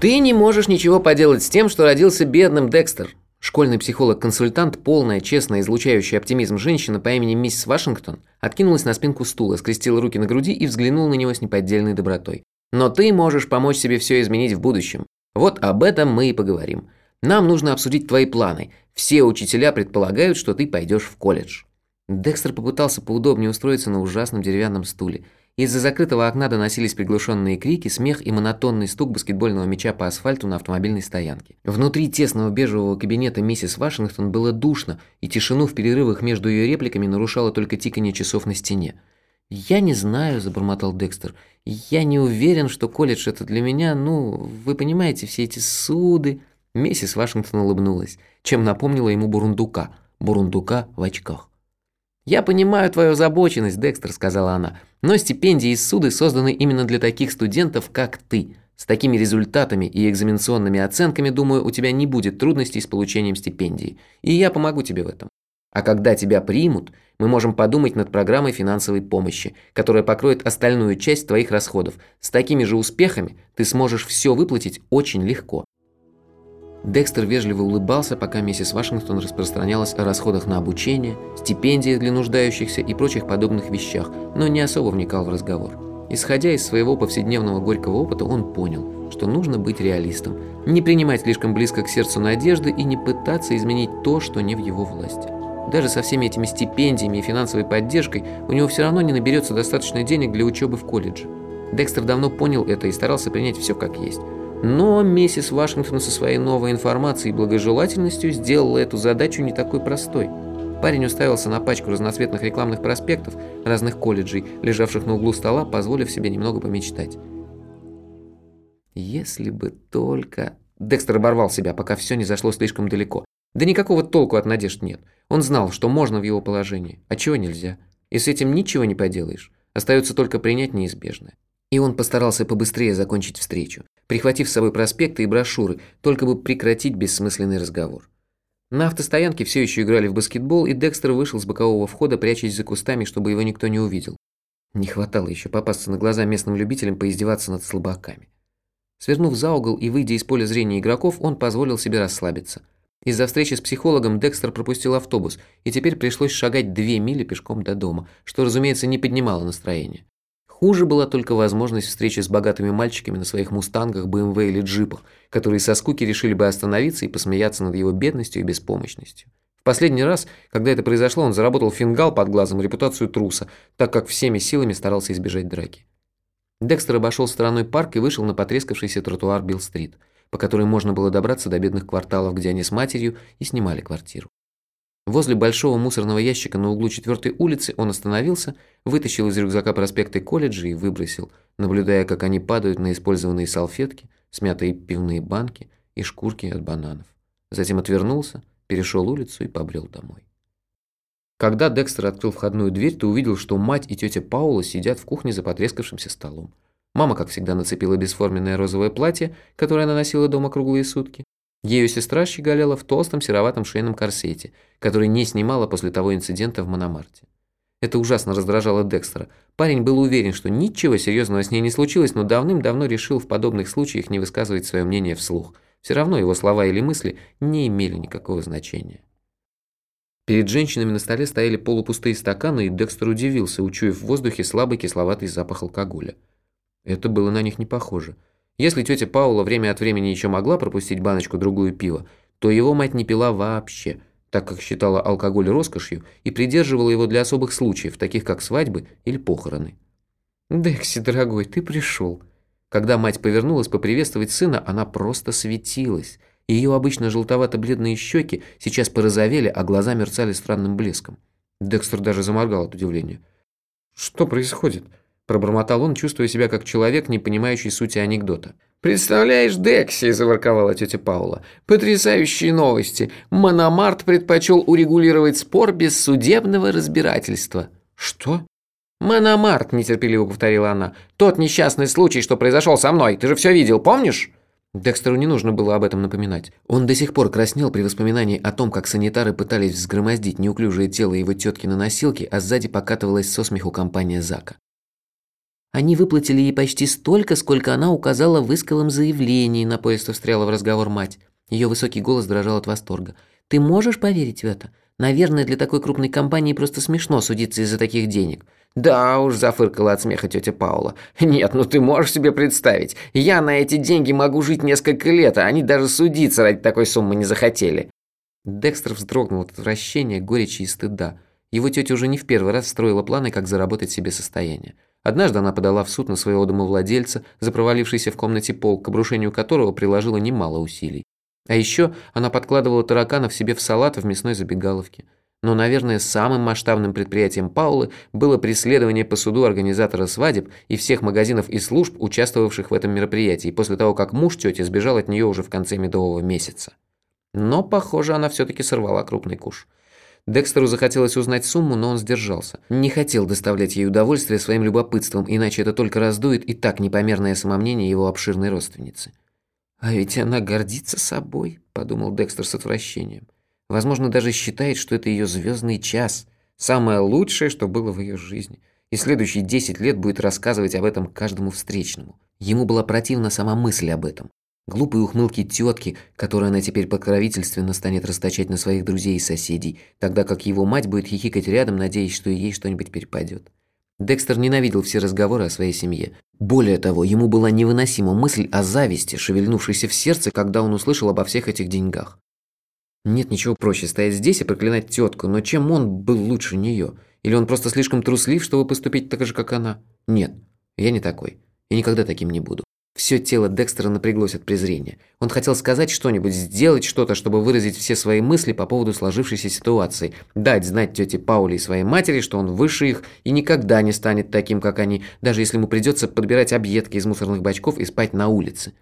Ты не можешь ничего поделать с тем, что родился бедным, Декстер. Школьный психолог-консультант, полная, честная, излучающая оптимизм женщина по имени миссис Вашингтон, откинулась на спинку стула, скрестила руки на груди и взглянула на него с неподдельной добротой. Но ты можешь помочь себе все изменить в будущем. Вот об этом мы и поговорим. Нам нужно обсудить твои планы. Все учителя предполагают, что ты пойдешь в колледж». Декстер попытался поудобнее устроиться на ужасном деревянном стуле. Из-за закрытого окна доносились приглушенные крики, смех и монотонный стук баскетбольного мяча по асфальту на автомобильной стоянке. Внутри тесного бежевого кабинета миссис Вашингтон было душно, и тишину в перерывах между ее репликами нарушало только тиканье часов на стене. «Я не знаю», – забормотал Декстер. «Я не уверен, что колледж это для меня, ну, вы понимаете, все эти суды». Миссис Вашингтон улыбнулась, чем напомнила ему бурундука. Бурундука в очках. «Я понимаю твою озабоченность, Декстер», – сказала она. «Но стипендии и суды созданы именно для таких студентов, как ты. С такими результатами и экзаменационными оценками, думаю, у тебя не будет трудностей с получением стипендии. И я помогу тебе в этом. А когда тебя примут, мы можем подумать над программой финансовой помощи, которая покроет остальную часть твоих расходов. С такими же успехами ты сможешь все выплатить очень легко. Декстер вежливо улыбался, пока миссис Вашингтон распространялась о расходах на обучение, стипендиях для нуждающихся и прочих подобных вещах, но не особо вникал в разговор. Исходя из своего повседневного горького опыта, он понял, что нужно быть реалистом, не принимать слишком близко к сердцу надежды и не пытаться изменить то, что не в его власти. Даже со всеми этими стипендиями и финансовой поддержкой у него все равно не наберется достаточно денег для учебы в колледже. Декстер давно понял это и старался принять все как есть. Но миссис Вашингтон со своей новой информацией и благожелательностью сделала эту задачу не такой простой. Парень уставился на пачку разноцветных рекламных проспектов разных колледжей, лежавших на углу стола, позволив себе немного помечтать. Если бы только... Декстер оборвал себя, пока все не зашло слишком далеко. Да никакого толку от надежд нет. Он знал, что можно в его положении, а чего нельзя. И с этим ничего не поделаешь. Остается только принять неизбежное. И он постарался побыстрее закончить встречу, прихватив с собой проспекты и брошюры, только бы прекратить бессмысленный разговор. На автостоянке все еще играли в баскетбол, и Декстер вышел с бокового входа, прячась за кустами, чтобы его никто не увидел. Не хватало еще попасться на глаза местным любителям поиздеваться над слабаками. Свернув за угол и выйдя из поля зрения игроков, он позволил себе расслабиться – из-за встречи с психологом Декстер пропустил автобус, и теперь пришлось шагать две мили пешком до дома, что, разумеется, не поднимало настроение. Хуже была только возможность встречи с богатыми мальчиками на своих мустангах, БМВ или джипах, которые со скуки решили бы остановиться и посмеяться над его бедностью и беспомощностью. В последний раз, когда это произошло, он заработал фингал под глазом и репутацию труса, так как всеми силами старался избежать драки. Декстер обошел стороной парк и вышел на потрескавшийся тротуар Билл-стрит – по которой можно было добраться до бедных кварталов, где они с матерью и снимали квартиру. Возле большого мусорного ящика на углу 4 улицы он остановился, вытащил из рюкзака проспекты колледжа и выбросил, наблюдая, как они падают на использованные салфетки, смятые пивные банки и шкурки от бананов. Затем отвернулся, перешел улицу и побрел домой. Когда Декстер открыл входную дверь, то увидел, что мать и тетя Паула сидят в кухне за потрескавшимся столом. Мама, как всегда, нацепила бесформенное розовое платье, которое она носила дома круглые сутки. Ее сестра щеголяла в толстом сероватом шейном корсете, который не снимала после того инцидента в Мономарте. Это ужасно раздражало Декстера. Парень был уверен, что ничего серьезного с ней не случилось, но давным-давно решил в подобных случаях не высказывать свое мнение вслух. Все равно его слова или мысли не имели никакого значения. Перед женщинами на столе стояли полупустые стаканы, и Декстер удивился, учуяв в воздухе слабый кисловатый запах алкоголя. Это было на них не похоже. Если тетя Паула время от времени еще могла пропустить баночку-другую пива, то его мать не пила вообще, так как считала алкоголь роскошью и придерживала его для особых случаев, таких как свадьбы или похороны. «Декси, дорогой, ты пришел». Когда мать повернулась поприветствовать сына, она просто светилась. Ее обычно желтовато-бледные щеки сейчас порозовели, а глаза мерцали странным блеском. Декстер даже заморгал от удивления. «Что происходит?» Пробормотал он, чувствуя себя как человек, не понимающий сути анекдота. «Представляешь, Декси!» – заворковала тетя Паула. «Потрясающие новости! Мономарт предпочел урегулировать спор без судебного разбирательства». «Что?» «Мономарт», – нетерпеливо повторила она. «Тот несчастный случай, что произошел со мной. Ты же все видел, помнишь?» Декстеру не нужно было об этом напоминать. Он до сих пор краснел при воспоминании о том, как санитары пытались взгромоздить неуклюжее тело его тетки на носилке, а сзади покатывалась со смеху компания Зака. Они выплатили ей почти столько, сколько она указала в исковом заявлении, на поезд встряла в разговор мать. Ее высокий голос дрожал от восторга. «Ты можешь поверить в это? Наверное, для такой крупной компании просто смешно судиться из-за таких денег». «Да уж», – зафыркала от смеха тетя Паула. «Нет, ну ты можешь себе представить. Я на эти деньги могу жить несколько лет, а они даже судиться ради такой суммы не захотели». Декстер вздрогнул от отвращения, горечи и стыда. Его тетя уже не в первый раз строила планы, как заработать себе состояние. Однажды она подала в суд на своего домовладельца, за провалившийся в комнате пол, к обрушению которого приложила немало усилий. А еще она подкладывала тараканов себе в салат в мясной забегаловке. Но, наверное, самым масштабным предприятием Паулы было преследование по суду организатора свадеб и всех магазинов и служб, участвовавших в этом мероприятии, после того, как муж тети сбежал от нее уже в конце медового месяца. Но, похоже, она все-таки сорвала крупный куш. Декстеру захотелось узнать сумму, но он сдержался. Не хотел доставлять ей удовольствие своим любопытством, иначе это только раздует и так непомерное самомнение его обширной родственницы. «А ведь она гордится собой», – подумал Декстер с отвращением. «Возможно, даже считает, что это ее звездный час, самое лучшее, что было в ее жизни, и следующие десять лет будет рассказывать об этом каждому встречному». Ему была противна сама мысль об этом. Глупые ухмылки тетки, которые она теперь покровительственно станет расточать на своих друзей и соседей, тогда как его мать будет хихикать рядом, надеясь, что ей что-нибудь перепадет. Декстер ненавидел все разговоры о своей семье. Более того, ему была невыносима мысль о зависти, шевельнувшейся в сердце, когда он услышал обо всех этих деньгах. Нет ничего проще стоять здесь и проклинать тетку, но чем он был лучше нее? Или он просто слишком труслив, чтобы поступить так же, как она? Нет, я не такой. И никогда таким не буду. Все тело Декстера напряглось от презрения. Он хотел сказать что-нибудь, сделать что-то, чтобы выразить все свои мысли по поводу сложившейся ситуации, дать знать тете Пауле и своей матери, что он выше их и никогда не станет таким, как они, даже если ему придется подбирать объедки из мусорных бачков и спать на улице.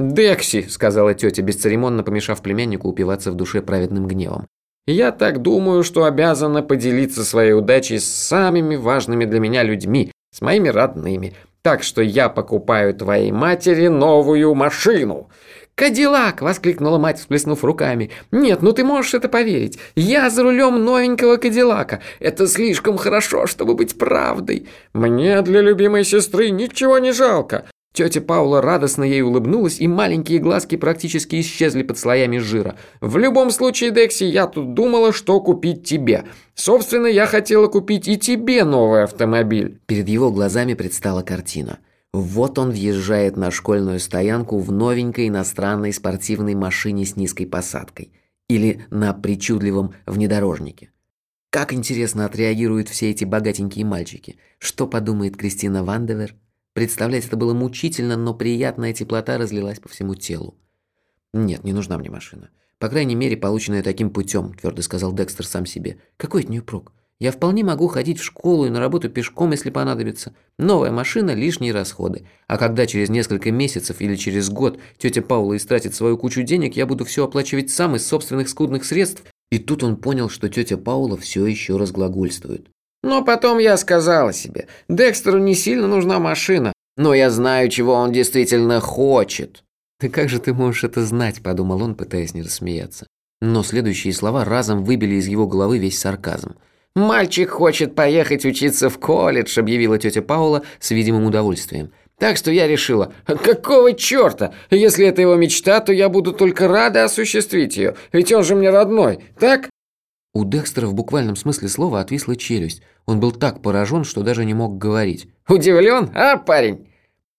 «Декси», — сказала тетя, бесцеремонно помешав племяннику упиваться в душе праведным гневом. «Я так думаю, что обязана поделиться своей удачей с самыми важными для меня людьми, с моими родными. Так что я покупаю твоей матери новую машину». «Кадиллак!» – воскликнула мать, всплеснув руками. «Нет, ну ты можешь это поверить. Я за рулем новенького Кадиллака. Это слишком хорошо, чтобы быть правдой. Мне для любимой сестры ничего не жалко. Тетя Паула радостно ей улыбнулась, и маленькие глазки практически исчезли под слоями жира. «В любом случае, Декси, я тут думала, что купить тебе. Собственно, я хотела купить и тебе новый автомобиль». Перед его глазами предстала картина. Вот он въезжает на школьную стоянку в новенькой иностранной спортивной машине с низкой посадкой. Или на причудливом внедорожнике. Как интересно отреагируют все эти богатенькие мальчики. Что подумает Кристина Вандевер? Представлять это было мучительно, но приятная теплота разлилась по всему телу. «Нет, не нужна мне машина. По крайней мере, полученная таким путем», – твердо сказал Декстер сам себе. «Какой от нее прок? Я вполне могу ходить в школу и на работу пешком, если понадобится. Новая машина – лишние расходы. А когда через несколько месяцев или через год тетя Паула истратит свою кучу денег, я буду все оплачивать сам из собственных скудных средств». И тут он понял, что тетя Паула все еще разглагольствует. Но потом я сказала себе, Декстеру не сильно нужна машина, но я знаю, чего он действительно хочет. «Да как же ты можешь это знать?» – подумал он, пытаясь не рассмеяться. Но следующие слова разом выбили из его головы весь сарказм. «Мальчик хочет поехать учиться в колледж», – объявила тетя Паула с видимым удовольствием. «Так что я решила, какого черта? Если это его мечта, то я буду только рада осуществить ее, ведь он же мне родной, так?» У Декстера в буквальном смысле слова отвисла челюсть. Он был так поражен, что даже не мог говорить. «Удивлен, а, парень?»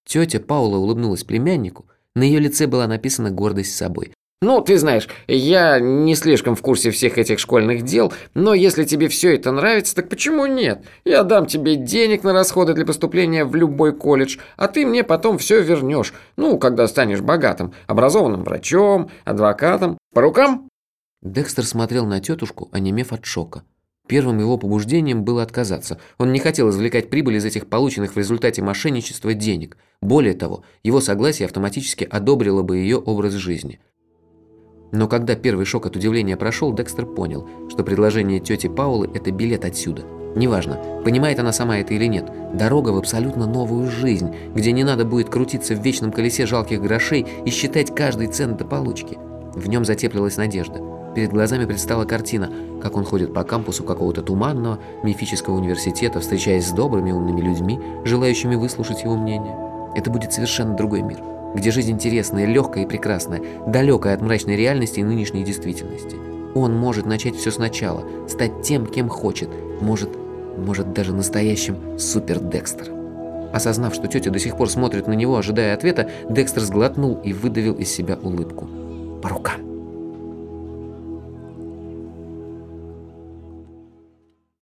Тетя Паула улыбнулась племяннику. На ее лице была написана гордость собой. «Ну, ты знаешь, я не слишком в курсе всех этих школьных дел, но если тебе все это нравится, так почему нет? Я дам тебе денег на расходы для поступления в любой колледж, а ты мне потом все вернешь. Ну, когда станешь богатым, образованным врачом, адвокатом. По рукам?» Декстер смотрел на тетушку, онемев от шока. Первым его побуждением было отказаться. Он не хотел извлекать прибыль из этих полученных в результате мошенничества денег. Более того, его согласие автоматически одобрило бы ее образ жизни. Но когда первый шок от удивления прошел, Декстер понял, что предложение тети Паулы – это билет отсюда. Неважно, понимает она сама это или нет, дорога в абсолютно новую жизнь, где не надо будет крутиться в вечном колесе жалких грошей и считать каждый цент до получки. В нем затеплилась надежда – Перед глазами предстала картина, как он ходит по кампусу какого-то туманного мифического университета, встречаясь с добрыми умными людьми, желающими выслушать его мнение. Это будет совершенно другой мир, где жизнь интересная, легкая и прекрасная, далекая от мрачной реальности и нынешней действительности. Он может начать все сначала, стать тем, кем хочет, может, может даже настоящим супер Декстером. Осознав, что тетя до сих пор смотрит на него, ожидая ответа, Декстер сглотнул и выдавил из себя улыбку. «По рукам!»